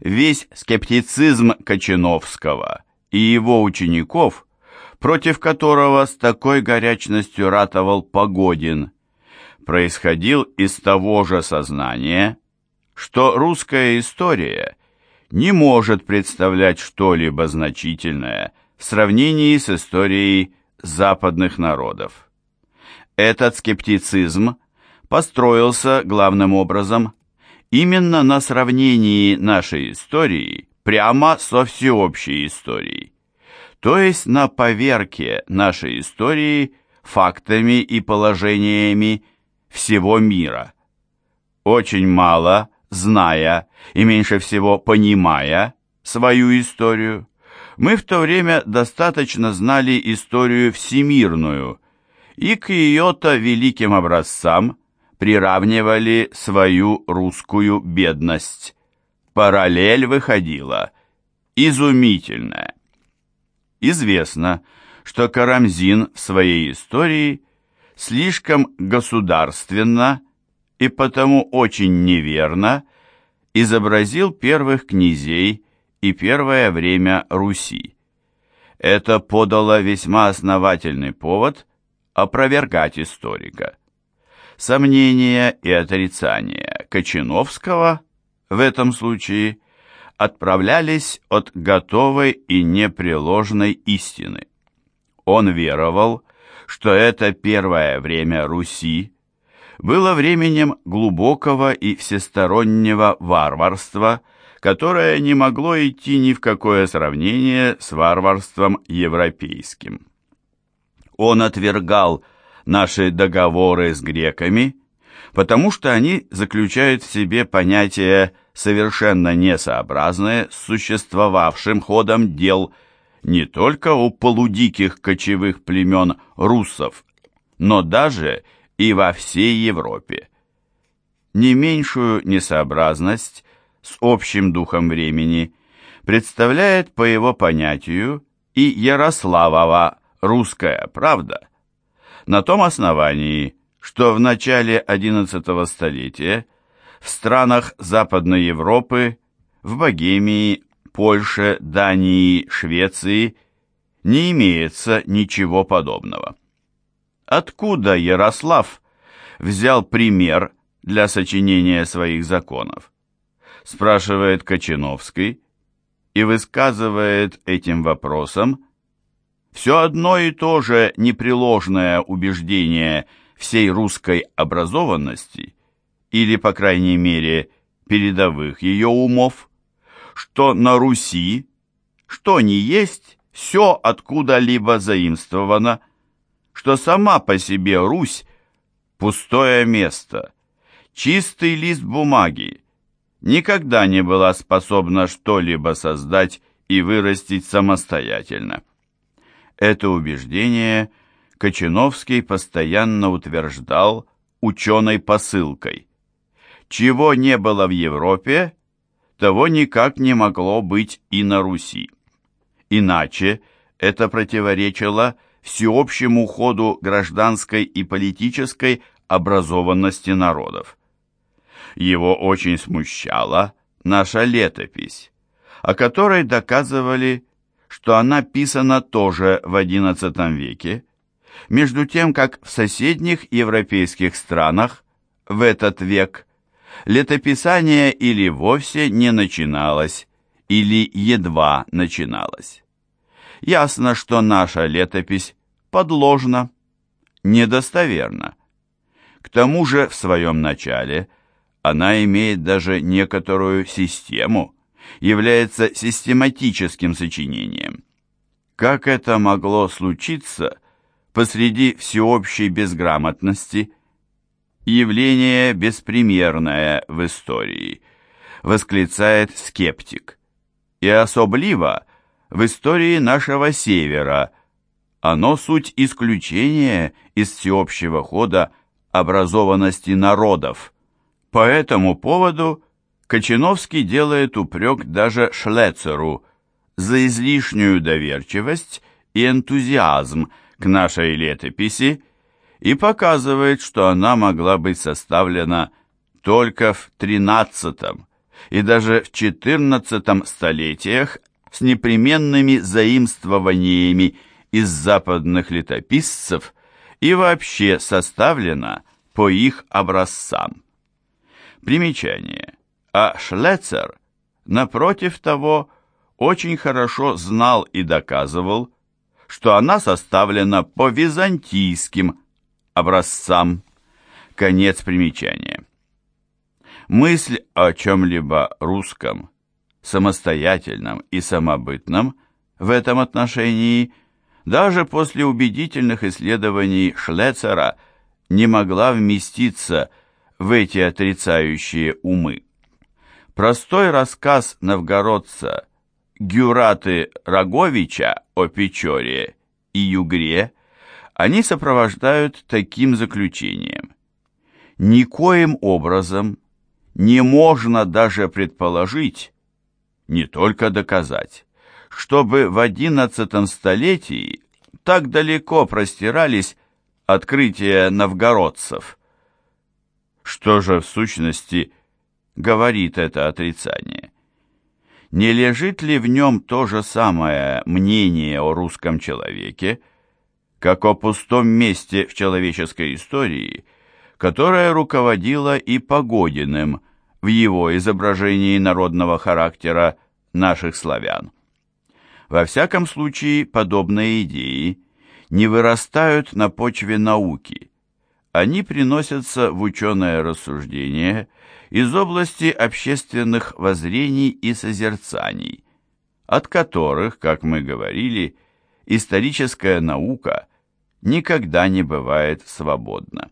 весь скептицизм Кочиновского и его учеников, против которого с такой горячностью ратовал Погодин, происходил из того же сознания, что русская история не может представлять что-либо значительное в сравнении с историей западных народов. Этот скептицизм построился главным образом именно на сравнении нашей истории прямо со всеобщей историей, то есть на поверке нашей истории фактами и положениями всего мира. Очень мало, зная и меньше всего понимая свою историю, мы в то время достаточно знали историю всемирную и к ее-то великим образцам приравнивали свою русскую бедность. Параллель выходила изумительная. Известно, что Карамзин в своей истории слишком государственно и потому очень неверно изобразил первых князей и первое время Руси. Это подало весьма основательный повод опровергать историка. Сомнения и отрицания Кочиновского в этом случае отправлялись от готовой и непреложной истины. Он веровал, что это первое время Руси было временем глубокого и всестороннего варварства, которое не могло идти ни в какое сравнение с варварством европейским. Он отвергал наши договоры с греками, потому что они заключают в себе понятия, совершенно несообразные с существовавшим ходом дел не только у полудиких кочевых племен руссов, но даже и во всей Европе. Не меньшую несообразность с общим духом времени представляет по его понятию и Ярославова «Русская правда», на том основании, что в начале XI столетия в странах Западной Европы, в Богемии, Польше, Дании, Швеции не имеется ничего подобного. Откуда Ярослав взял пример для сочинения своих законов? Спрашивает Кочиновский и высказывает этим вопросом все одно и то же непреложное убеждение всей русской образованности, или, по крайней мере, передовых ее умов, что на Руси, что не есть, все откуда-либо заимствовано, что сама по себе Русь – пустое место, чистый лист бумаги, никогда не была способна что-либо создать и вырастить самостоятельно. Это убеждение Кочиновский постоянно утверждал ученой посылкой. Чего не было в Европе, того никак не могло быть и на Руси. Иначе это противоречило всеобщему ходу гражданской и политической образованности народов. Его очень смущала наша летопись, о которой доказывали что она писана тоже в XI веке, между тем как в соседних европейских странах в этот век летописание или вовсе не начиналось, или едва начиналось. Ясно, что наша летопись подложна, недостоверна. К тому же в своем начале она имеет даже некоторую систему – является систематическим сочинением. Как это могло случиться посреди всеобщей безграмотности? Явление беспримерное в истории, восклицает скептик. И особливо в истории нашего Севера. Оно суть исключения из всеобщего хода образованности народов. По этому поводу Кочиновский делает упрек даже Шлецеру за излишнюю доверчивость и энтузиазм к нашей летописи и показывает, что она могла быть составлена только в XIII, и даже в XIV столетиях с непременными заимствованиями из западных летописцев и вообще составлена по их образцам. Примечание. А Шлецер, напротив того, очень хорошо знал и доказывал, что она составлена по византийским образцам. Конец примечания. Мысль о чем-либо русском, самостоятельном и самобытном в этом отношении даже после убедительных исследований Шлецера не могла вместиться в эти отрицающие умы. Простой рассказ новгородца Гюраты Роговича о Печоре и Югре они сопровождают таким заключением. Никоим образом не можно даже предположить, не только доказать, чтобы в XI столетии так далеко простирались открытия новгородцев. Что же в сущности говорит это отрицание? Не лежит ли в нем то же самое мнение о русском человеке, как о пустом месте в человеческой истории, которое руководило и Погодиным в его изображении народного характера наших славян? Во всяком случае, подобные идеи не вырастают на почве науки. Они приносятся в ученое рассуждение из области общественных воззрений и созерцаний, от которых, как мы говорили, историческая наука никогда не бывает свободна.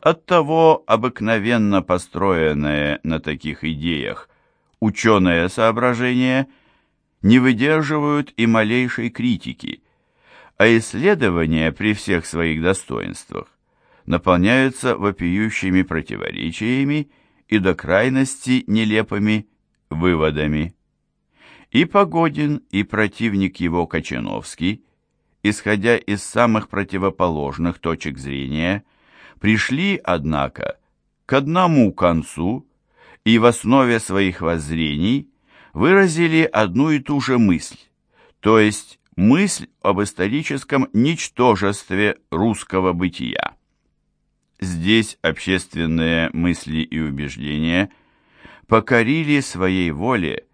Оттого обыкновенно построенное на таких идеях ученое соображение – не выдерживают и малейшей критики, а исследования при всех своих достоинствах наполняются вопиющими противоречиями и до крайности нелепыми выводами. И Погодин, и противник его Кочановский, исходя из самых противоположных точек зрения, пришли, однако, к одному концу и в основе своих воззрений – выразили одну и ту же мысль, то есть мысль об историческом ничтожестве русского бытия. Здесь общественные мысли и убеждения покорили своей воле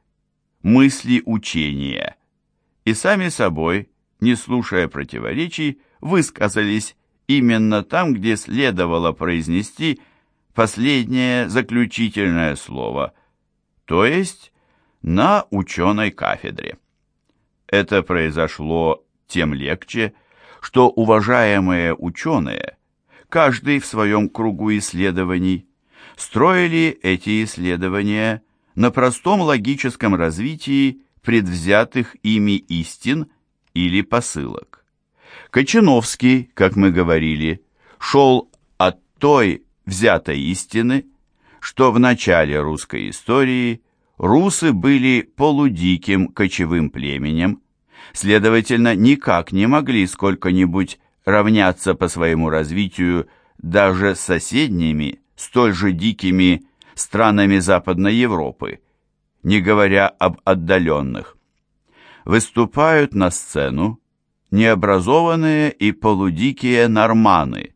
мысли учения и сами собой, не слушая противоречий, высказались именно там, где следовало произнести последнее заключительное слово, то есть на ученой кафедре. Это произошло тем легче, что уважаемые ученые, каждый в своем кругу исследований, строили эти исследования на простом логическом развитии предвзятых ими истин или посылок. Кочиновский, как мы говорили, шел от той взятой истины, что в начале русской истории русы были полудиким кочевым племенем, следовательно, никак не могли сколько-нибудь равняться по своему развитию даже с соседними, столь же дикими странами Западной Европы, не говоря об отдаленных. Выступают на сцену необразованные и полудикие норманы,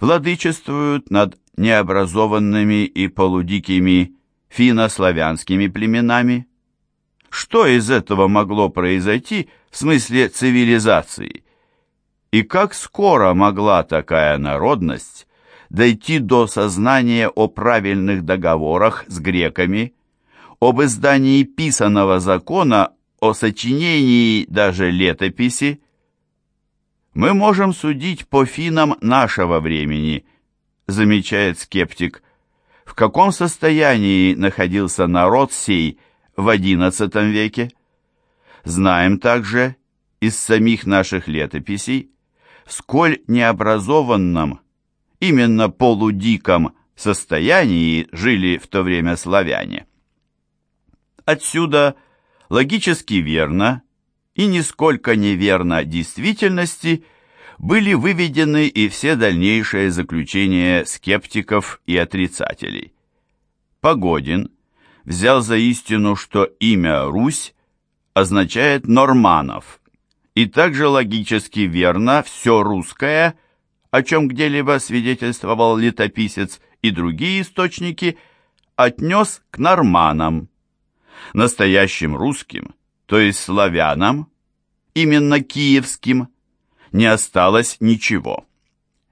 владычествуют над необразованными и полудикими финно-славянскими племенами? Что из этого могло произойти в смысле цивилизации? И как скоро могла такая народность дойти до сознания о правильных договорах с греками, об издании писанного закона, о сочинении даже летописи? Мы можем судить по финам нашего времени, замечает скептик в каком состоянии находился народ сей в XI веке. Знаем также из самих наших летописей, сколь необразованном, именно полудиком состоянии жили в то время славяне. Отсюда логически верно и нисколько неверно действительности – были выведены и все дальнейшие заключения скептиков и отрицателей. Погодин, взял за истину, что имя Русь означает «норманов», и также логически верно все русское, о чем где-либо свидетельствовал летописец и другие источники, отнес к норманам. Настоящим русским, то есть славянам, именно киевским, не осталось ничего.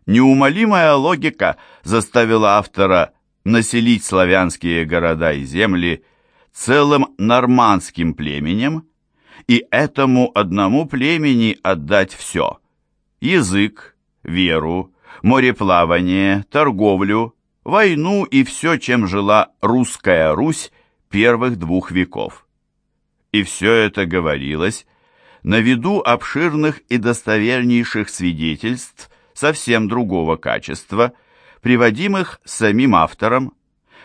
Неумолимая логика заставила автора населить славянские города и земли целым нормандским племенем и этому одному племени отдать все – язык, веру, мореплавание, торговлю, войну и все, чем жила русская Русь первых двух веков. И все это говорилось на виду обширных и достовернейших свидетельств совсем другого качества, приводимых самим автором,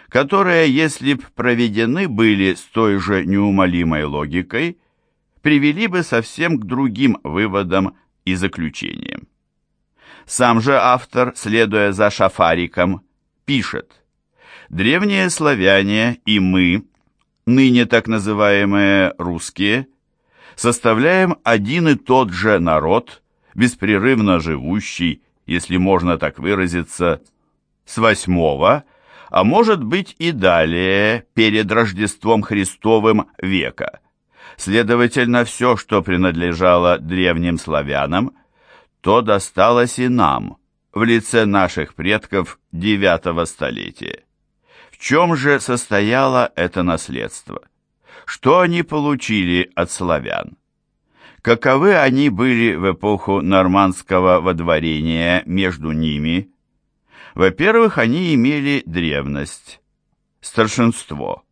которые, если б проведены были с той же неумолимой логикой, привели бы совсем к другим выводам и заключениям. Сам же автор, следуя за Шафариком, пишет «Древние славяне и мы, ныне так называемые русские, составляем один и тот же народ, беспрерывно живущий, если можно так выразиться, с восьмого, а может быть и далее, перед Рождеством Христовым века. Следовательно, все, что принадлежало древним славянам, то досталось и нам, в лице наших предков девятого столетия. В чем же состояло это наследство? Что они получили от славян? Каковы они были в эпоху нормандского водворения между ними? Во-первых, они имели древность, старшинство.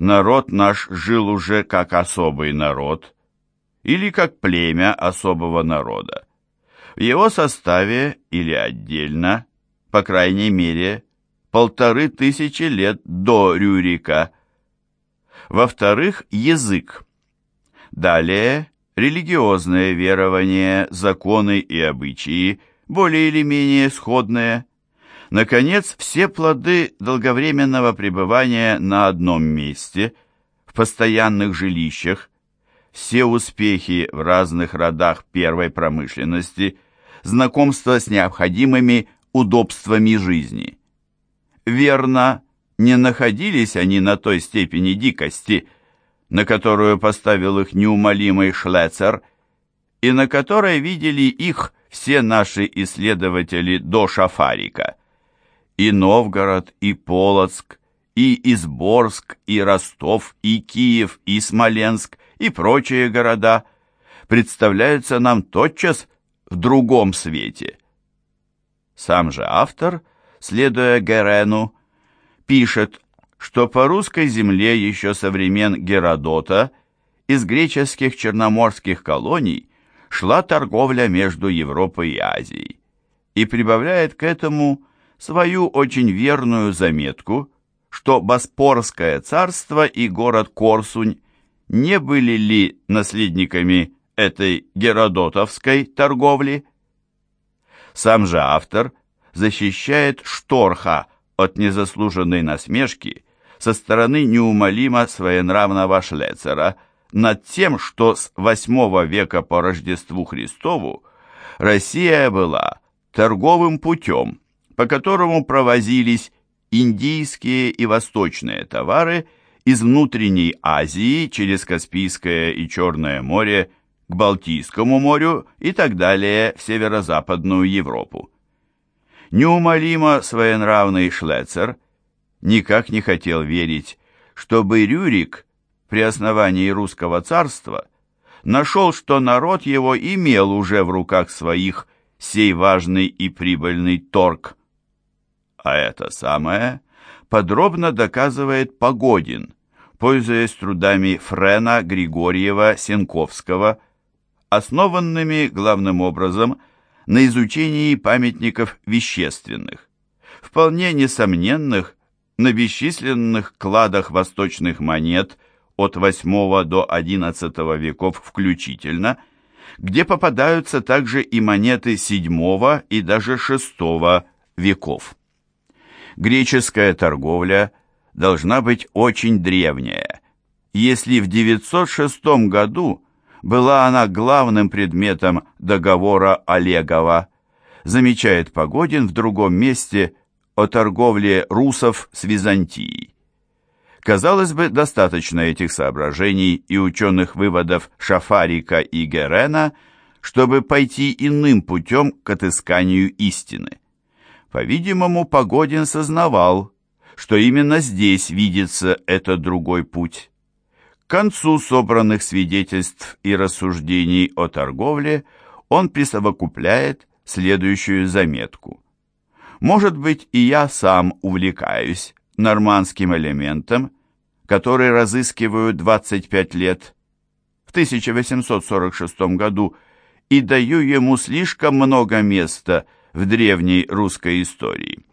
Народ наш жил уже как особый народ или как племя особого народа. В его составе или отдельно, по крайней мере, полторы тысячи лет до Рюрика. Во-вторых, язык. Далее религиозное верование, законы и обычаи, более или менее сходные. Наконец, все плоды долговременного пребывания на одном месте, в постоянных жилищах, все успехи в разных родах первой промышленности, знакомство с необходимыми удобствами жизни. Верно, не находились они на той степени дикости – на которую поставил их неумолимый Шлецер, и на которой видели их все наши исследователи до Шафарика. И Новгород, и Полоцк, и Изборск, и Ростов, и Киев, и Смоленск, и прочие города представляются нам тотчас в другом свете. Сам же автор, следуя Герену, пишет что по русской земле еще со времен Геродота из греческих черноморских колоний шла торговля между Европой и Азией, и прибавляет к этому свою очень верную заметку, что Боспорское царство и город Корсунь не были ли наследниками этой геродотовской торговли? Сам же автор защищает Шторха от незаслуженной насмешки со стороны неумолимо своенравного Шлецера над тем, что с VIII века по Рождеству Христову Россия была торговым путем, по которому провозились индийские и восточные товары из внутренней Азии через Каспийское и Черное море к Балтийскому морю и так далее в северо-западную Европу. Неумолимо своенравный Шлецер – никак не хотел верить, чтобы Рюрик при основании русского царства нашел, что народ его имел уже в руках своих сей важный и прибыльный торг. А это самое подробно доказывает Погодин, пользуясь трудами Френа, Григорьева, Сенковского, основанными главным образом на изучении памятников вещественных, вполне несомненных на бесчисленных кладах восточных монет от VIII до XI веков включительно, где попадаются также и монеты VII и даже VI веков. Греческая торговля должна быть очень древняя. Если в 906 году была она главным предметом договора Олегова, замечает Погодин в другом месте о торговле русов с Византией. Казалось бы, достаточно этих соображений и ученых выводов Шафарика и Герена, чтобы пойти иным путем к отысканию истины. По-видимому, Погодин сознавал, что именно здесь видится этот другой путь. К концу собранных свидетельств и рассуждений о торговле он присовокупляет следующую заметку. Может быть, и я сам увлекаюсь нормандским элементом, который разыскиваю 25 лет, в 1846 году, и даю ему слишком много места в древней русской истории.